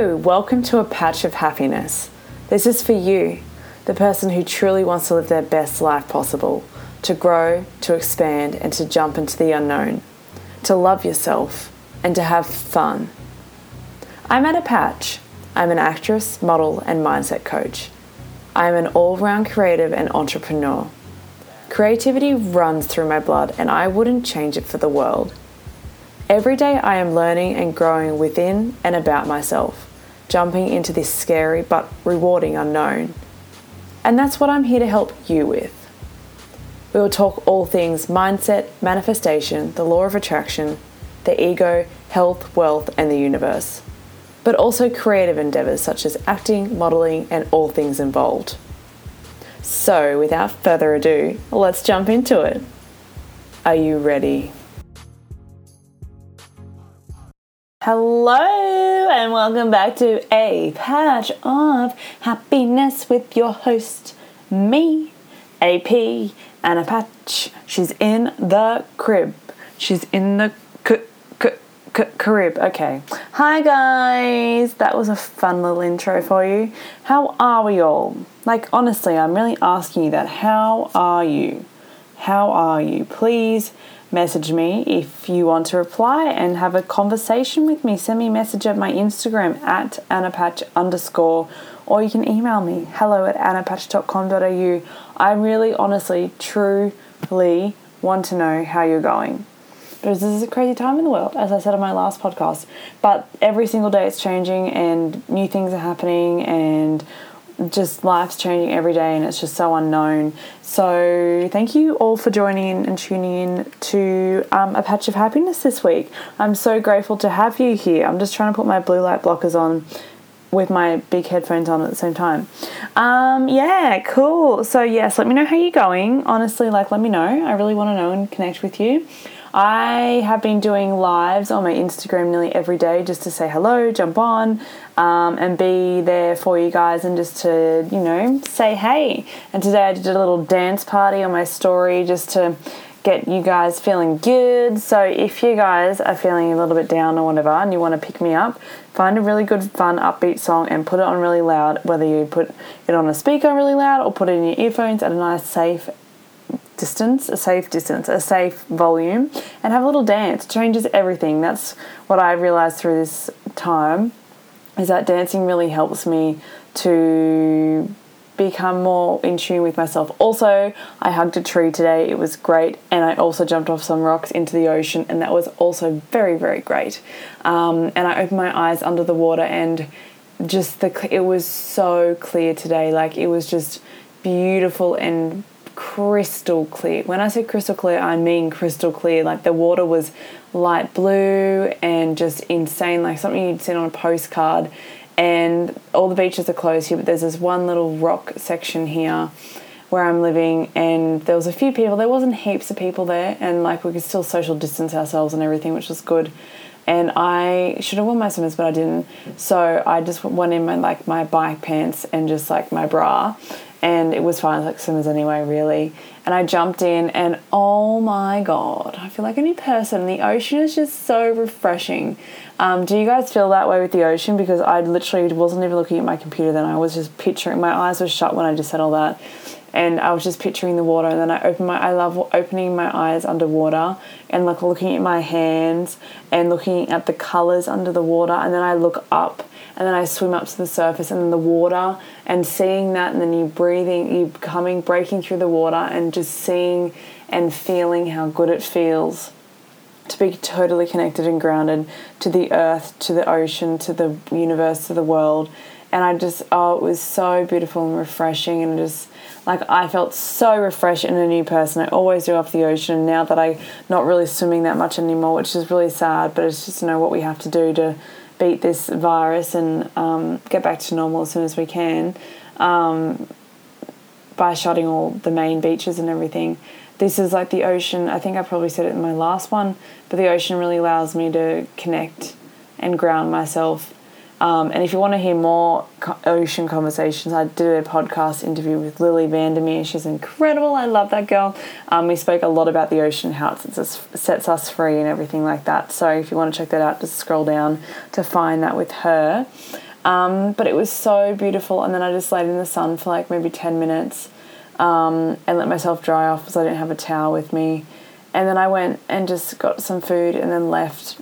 Welcome to A Patch of Happiness. This is for you, the person who truly wants to live their best life possible, to grow, to expand, and to jump into the unknown, to love yourself, and to have fun. I'm Anna Patch. I'm an actress, model, and mindset coach. I'm an all round creative and entrepreneur. Creativity runs through my blood, and I wouldn't change it for the world. Every day I am learning and growing within and about myself, jumping into this scary but rewarding unknown. And that's what I'm here to help you with. We will talk all things mindset, manifestation, the law of attraction, the ego, health, wealth, and the universe, but also creative endeavors such as acting, modeling, and all things involved. So, without further ado, let's jump into it. Are you ready? Hello, and welcome back to A Patch of Happiness with your host, me, AP, Anna Patch. She's in the crib. She's in the c- c- c- crib. Okay. Hi, guys. That was a fun little intro for you. How are we all? Like, honestly, I'm really asking you that. How are you? How are you? Please message me if you want to reply and have a conversation with me. Send me a message at my Instagram at annapatch underscore or you can email me hello at annapatch.com.au. I really, honestly, truly want to know how you're going. Because this is a crazy time in the world, as I said on my last podcast. But every single day it's changing and new things are happening and just life's changing every day and it's just so unknown. So, thank you all for joining in and tuning in to um, A Patch of Happiness this week. I'm so grateful to have you here. I'm just trying to put my blue light blockers on with my big headphones on at the same time. Um, yeah, cool. So, yes, let me know how you're going. Honestly, like, let me know. I really want to know and connect with you. I have been doing lives on my Instagram nearly every day just to say hello, jump on, um, and be there for you guys and just to, you know, say hey. And today I did a little dance party on my story just to get you guys feeling good. So if you guys are feeling a little bit down or whatever and you want to pick me up, find a really good, fun, upbeat song and put it on really loud, whether you put it on a speaker really loud or put it in your earphones at a nice, safe distance, a safe distance, a safe volume, and have a little dance. It changes everything. That's what I realized through this time is that dancing really helps me to become more in tune with myself. Also, I hugged a tree today. It was great, and I also jumped off some rocks into the ocean, and that was also very, very great. Um, and I opened my eyes under the water, and just the it was so clear today. Like it was just beautiful and crystal clear. When I say crystal clear, I mean crystal clear. Like the water was light blue and just insane, like something you'd seen on a postcard. And all the beaches are closed here, but there's this one little rock section here where I'm living, and there was a few people. There wasn't heaps of people there, and like we could still social distance ourselves and everything, which was good. And I should have worn my swimmers, but I didn't. So I just went in my like my bike pants and just like my bra, and it was fine, like swimmers anyway, really. And I jumped in, and oh my god, I feel like a new person. The ocean is just so refreshing. Um, do you guys feel that way with the ocean? Because I literally wasn't even looking at my computer then. I was just picturing, my eyes were shut when I just said all that. And I was just picturing the water, and then I opened my. I love opening my eyes underwater and like looking at my hands and looking at the colors under the water, and then I look up and then I swim up to the surface and then the water and seeing that and then you breathing you coming breaking through the water and just seeing and feeling how good it feels to be totally connected and grounded to the earth, to the ocean, to the universe, to the world. And I just, oh, it was so beautiful and refreshing. And just like I felt so refreshed and a new person. I always do off the ocean. Now that I'm not really swimming that much anymore, which is really sad, but it's just, you know, what we have to do to beat this virus and um, get back to normal as soon as we can um, by shutting all the main beaches and everything. This is like the ocean. I think I probably said it in my last one, but the ocean really allows me to connect and ground myself. Um, and if you want to hear more ocean conversations, I did a podcast interview with Lily Vandermeer. She's incredible. I love that girl. Um, we spoke a lot about the ocean, how it sets us free, and everything like that. So if you want to check that out, just scroll down to find that with her. Um, but it was so beautiful, and then I just laid in the sun for like maybe 10 minutes um, and let myself dry off because I didn't have a towel with me. And then I went and just got some food and then left.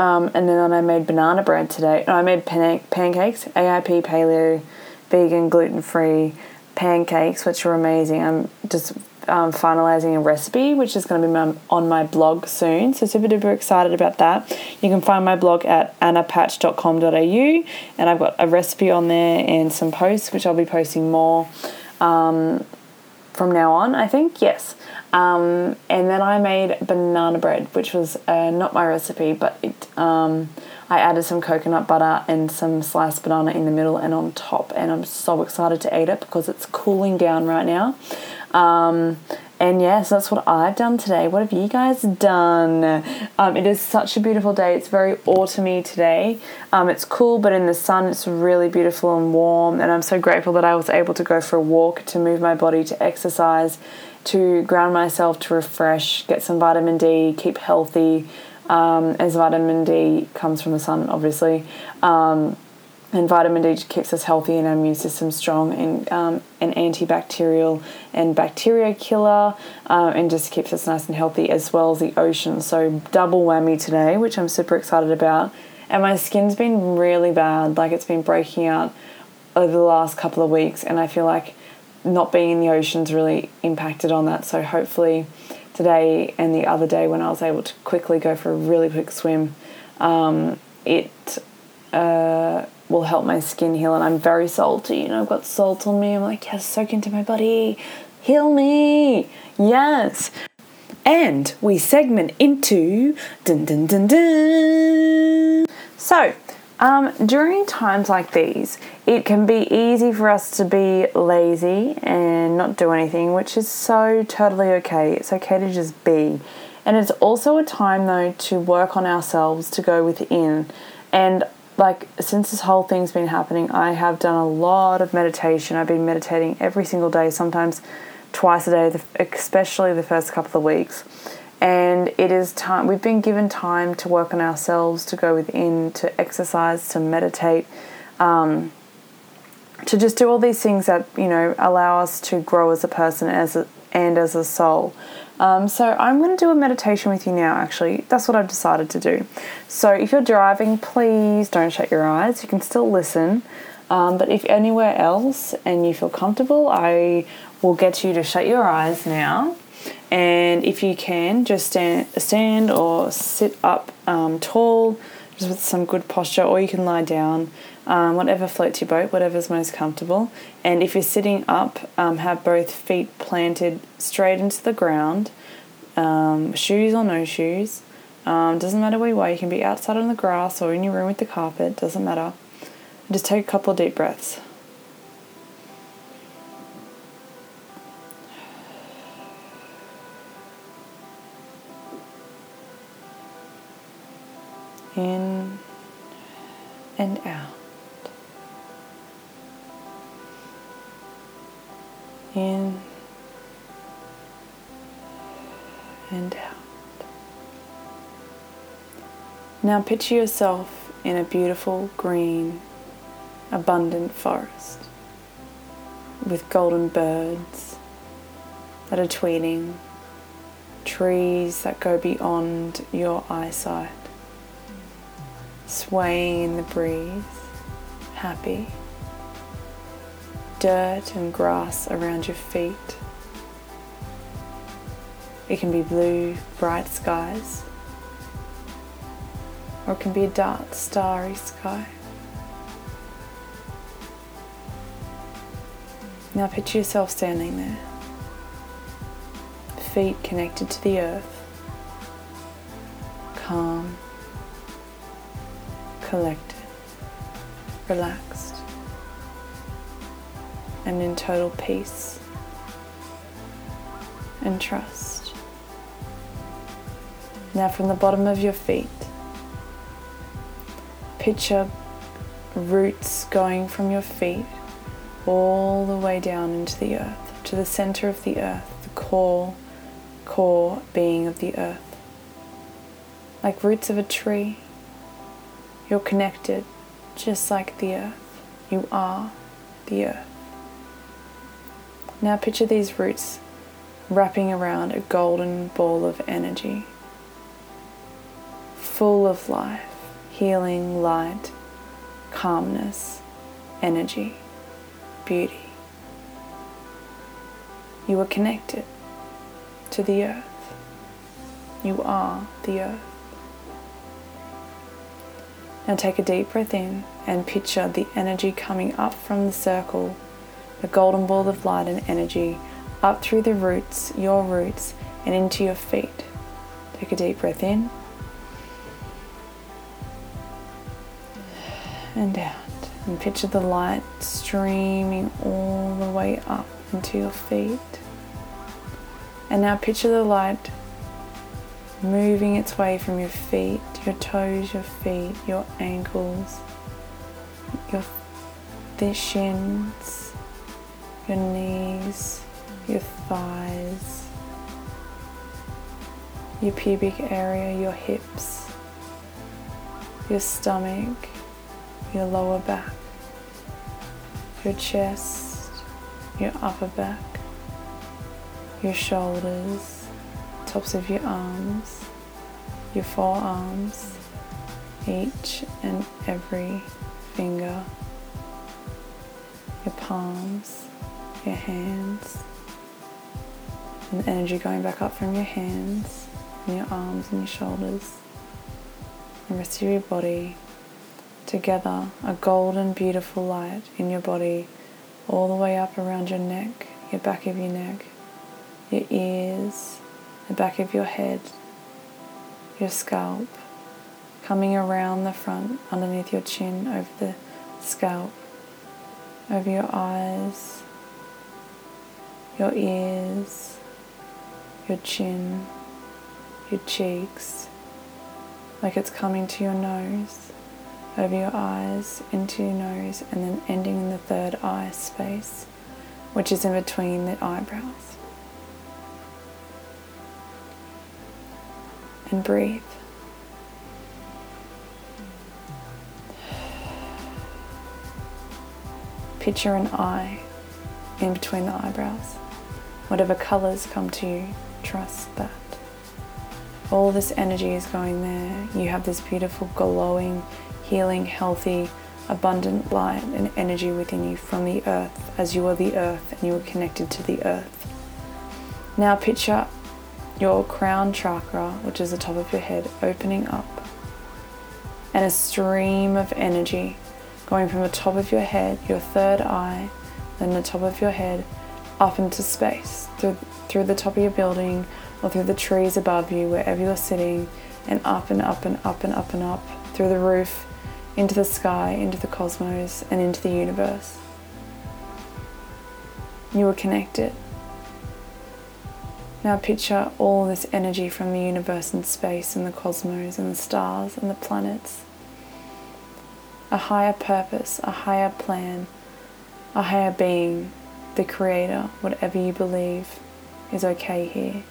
Um, and then I made banana bread today. I made pan- pancakes, AIP paleo, vegan, gluten free pancakes, which are amazing. I'm just um, finalizing a recipe, which is going to be my, on my blog soon. So super duper excited about that. You can find my blog at annapatch.com.au, and I've got a recipe on there and some posts, which I'll be posting more um, from now on. I think yes. Um, and then I made banana bread, which was uh, not my recipe, but it. Um, I added some coconut butter and some sliced banana in the middle and on top, and I'm so excited to eat it because it's cooling down right now. Um, and yes, that's what I've done today. What have you guys done? Um, it is such a beautiful day. It's very autumny today. Um, it's cool, but in the sun, it's really beautiful and warm. And I'm so grateful that I was able to go for a walk, to move my body, to exercise, to ground myself, to refresh, get some vitamin D, keep healthy. Um, as vitamin D comes from the sun, obviously. Um, and vitamin D keeps us healthy and our immune system strong and um, an antibacterial and bacteria killer uh, and just keeps us nice and healthy as well as the ocean. So double whammy today, which I'm super excited about. And my skin's been really bad, like it's been breaking out over the last couple of weeks, and I feel like not being in the ocean's really impacted on that. So hopefully today and the other day when I was able to quickly go for a really quick swim, um, it. Uh, will help my skin heal. And I'm very salty, you know, I've got salt on me. I'm like, yes, soak into my body, heal me, yes. And we segment into dun dun dun dun. So, um, during times like these, it can be easy for us to be lazy and not do anything, which is so totally okay. It's okay to just be. And it's also a time, though, to work on ourselves, to go within. And like since this whole thing's been happening, I have done a lot of meditation. I've been meditating every single day, sometimes twice a day, especially the first couple of weeks. And it is time, we've been given time to work on ourselves, to go within, to exercise, to meditate, um, to just do all these things that, you know, allow us to grow as a person as a, and as a soul. Um, so I'm going to do a meditation with you now, actually. That's what I've decided to do. So if you're driving, please don't shut your eyes. You can still listen. Um, but if anywhere else and you feel comfortable, I will get you to shut your eyes now. And if you can, just stand, stand or sit up um, tall, just with some good posture, or you can lie down um, whatever floats your boat, whatever's most comfortable. And if you're sitting up, um, have both feet planted straight into the ground, um, shoes or no shoes. Um, doesn't matter where you are, you can be outside on the grass or in your room with the carpet, doesn't matter. Just take a couple of deep breaths. Now picture yourself in a beautiful green, abundant forest with golden birds that are tweeting, trees that go beyond your eyesight, swaying in the breeze, happy dirt and grass around your feet. It can be blue, bright skies, or it can be a dark, starry sky. Now picture yourself standing there, feet connected to the earth, calm, collected, relaxed and in total peace and trust. Now, from the bottom of your feet, picture roots going from your feet all the way down into the earth, to the center of the earth, the core, core being of the earth. Like roots of a tree, you're connected just like the earth. You are the earth. Now picture these roots wrapping around a golden ball of energy, full of life, healing, light, calmness, energy, beauty. You are connected to the earth. You are the earth. Now take a deep breath in and picture the energy coming up from the circle, the golden ball of light and energy, up through the roots, your roots, and into your feet. Take a deep breath in and out. And picture the light streaming all the way up into your feet. And now picture the light moving its way from your feet, your toes, your feet, your ankles, your the shins, your knees, your thighs, your pubic area, your hips, your stomach, your lower back, your chest, your upper back, your shoulders, tops of your arms, your forearms, each and every finger, your palms, your hands, and the energy going back up from your hands and your arms and your shoulders, the rest of your body together a golden, beautiful light in your body, all the way up around your neck, your back of your neck, your ears, the back of your head, your scalp, coming around the front, underneath your chin, over the scalp, over your eyes, your ears, your chin, your cheeks, like it's coming to your nose over your eyes, into your nose, and then ending in the third eye space, which is in between the eyebrows. And breathe. Picture an eye in between the eyebrows. Whatever colors come to you, trust that. All this energy is going there. You have this beautiful glowing healing, healthy, abundant light and energy within you from the earth as you are the earth and you are connected to the earth. Now picture your crown chakra, which is the top of your head, opening up and a stream of energy going from the top of your head, your third eye, then the top of your head, up into space through, through the top of your building or through the trees above you, wherever you're sitting, and up and up and up and up and up through the roof into the sky, into the cosmos, and into the universe. You are connected. Now picture all this energy from the universe and space and the cosmos and the stars and the planets. A higher purpose, a higher plan, a higher being, the creator, whatever you believe is okay here.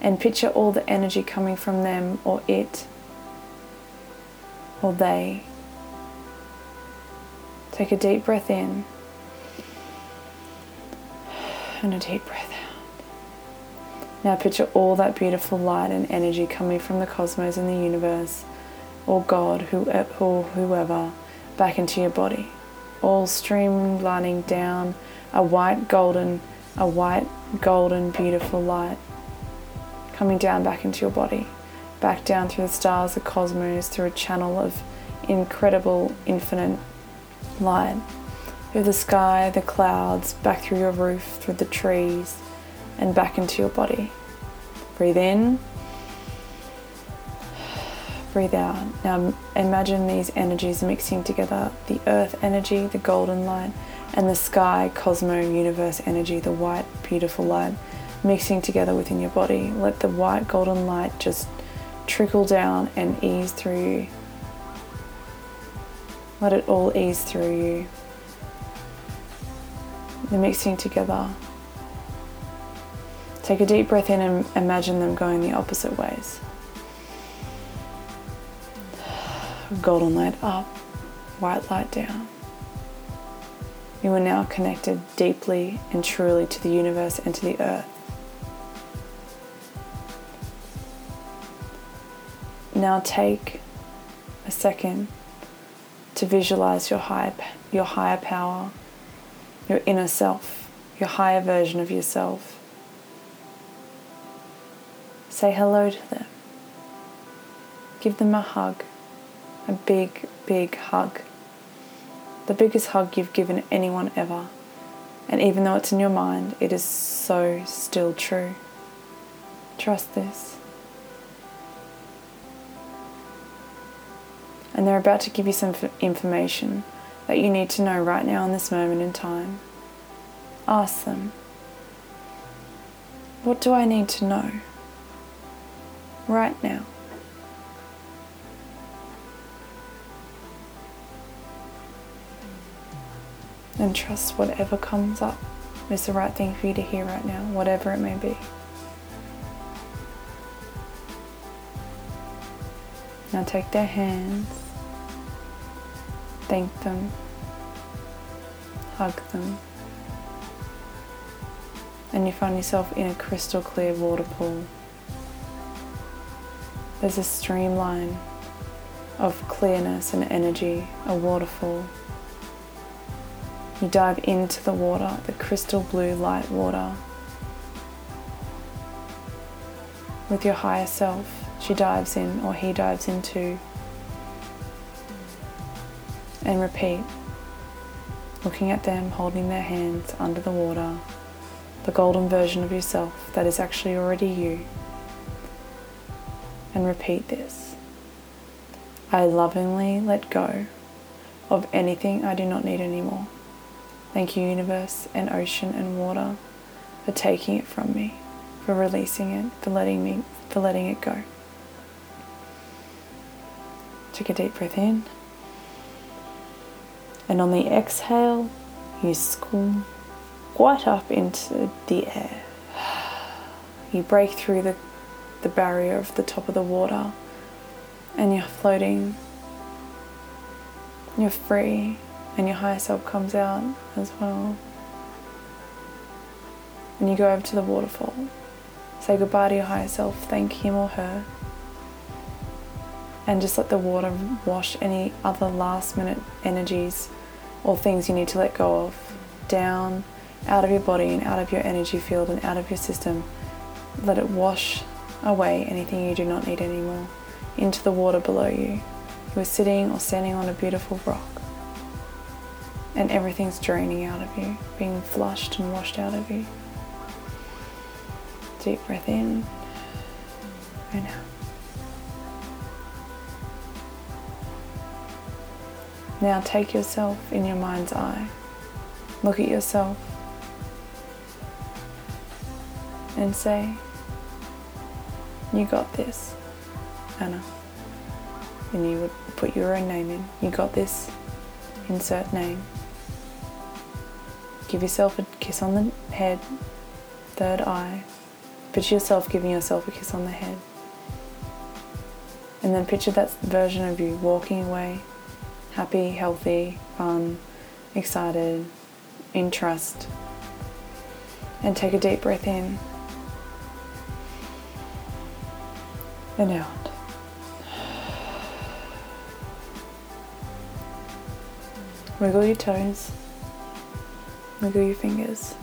And picture all the energy coming from them or it or they. Take a deep breath in and a deep breath out. Now picture all that beautiful light and energy coming from the cosmos and the universe, or God, or whoever, back into your body, all streamlining down a white golden, a white golden beautiful light coming down back into your body back down through the stars, the cosmos, through a channel of incredible, infinite light. Through the sky, the clouds, back through your roof, through the trees, and back into your body. Breathe in, breathe out. Now imagine these energies mixing together the earth energy, the golden light, and the sky, cosmo, universe energy, the white, beautiful light, mixing together within your body. Let the white, golden light just trickle down and ease through you. Let it all ease through you. They're mixing together. Take a deep breath in and imagine them going the opposite ways. Golden light up, white light down. You are now connected deeply and truly to the universe and to the earth. Now take a second to visualize your higher, your higher power, your inner self, your higher version of yourself. Say hello to them. Give them a hug, a big, big hug. The biggest hug you've given anyone ever. And even though it's in your mind, it is so still true. Trust this. And they're about to give you some information that you need to know right now in this moment in time. Ask them, What do I need to know right now? And trust whatever comes up is the right thing for you to hear right now, whatever it may be. Now take their hands thank them, hug them, and you find yourself in a crystal clear water pool. There's a streamline of clearness and energy, a waterfall. You dive into the water, the crystal blue light water. With your higher self, she dives in or he dives into and repeat, looking at them holding their hands under the water, the golden version of yourself that is actually already you. And repeat this I lovingly let go of anything I do not need anymore. Thank you, universe and ocean and water, for taking it from me, for releasing it, for letting me, for letting it go. Take a deep breath in. And on the exhale, you squat up into the air. You break through the, the barrier of the top of the water and you're floating. You're free, and your higher self comes out as well. And you go over to the waterfall. Say goodbye to your higher self, thank him or her and just let the water wash any other last minute energies or things you need to let go of down out of your body and out of your energy field and out of your system. Let it wash away anything you do not need anymore into the water below you. You are sitting or standing on a beautiful rock and everything's draining out of you, being flushed and washed out of you. Deep breath in and out. Now take yourself in your mind's eye. Look at yourself and say, You got this, Anna. And you would put your own name in. You got this, insert name. Give yourself a kiss on the head, third eye. Picture yourself giving yourself a kiss on the head. And then picture that version of you walking away happy, healthy, fun, excited, in trust. And take a deep breath in and out. Wiggle your toes, wiggle your fingers.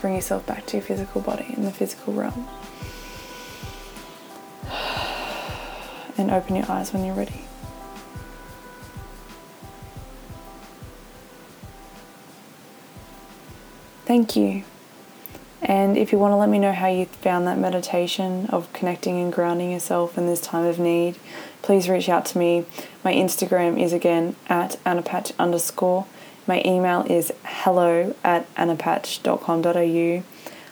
Bring yourself back to your physical body in the physical realm. And open your eyes when you're ready. Thank you. And if you want to let me know how you found that meditation of connecting and grounding yourself in this time of need, please reach out to me. My Instagram is again at annapatch underscore. My email is hello at annapatch.com.au.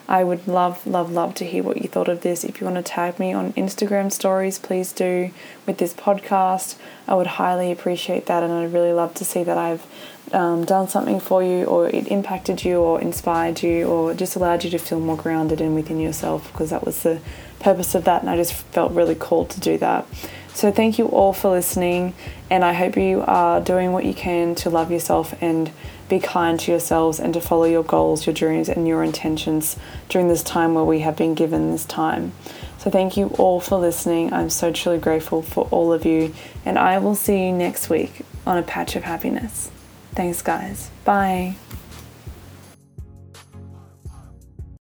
I would love, love, love to hear what you thought of this. If you want to tag me on Instagram stories, please do with this podcast. I would highly appreciate that, and I'd really love to see that I've um, done something for you, or it impacted you, or inspired you, or just allowed you to feel more grounded and within yourself, because that was the purpose of that, and I just felt really called to do that. So, thank you all for listening, and I hope you are doing what you can to love yourself and be kind to yourselves and to follow your goals, your dreams, and your intentions during this time where we have been given this time. So, thank you all for listening. I'm so truly grateful for all of you, and I will see you next week on A Patch of Happiness. Thanks, guys. Bye.